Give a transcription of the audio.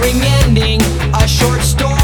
boring ending, a short story.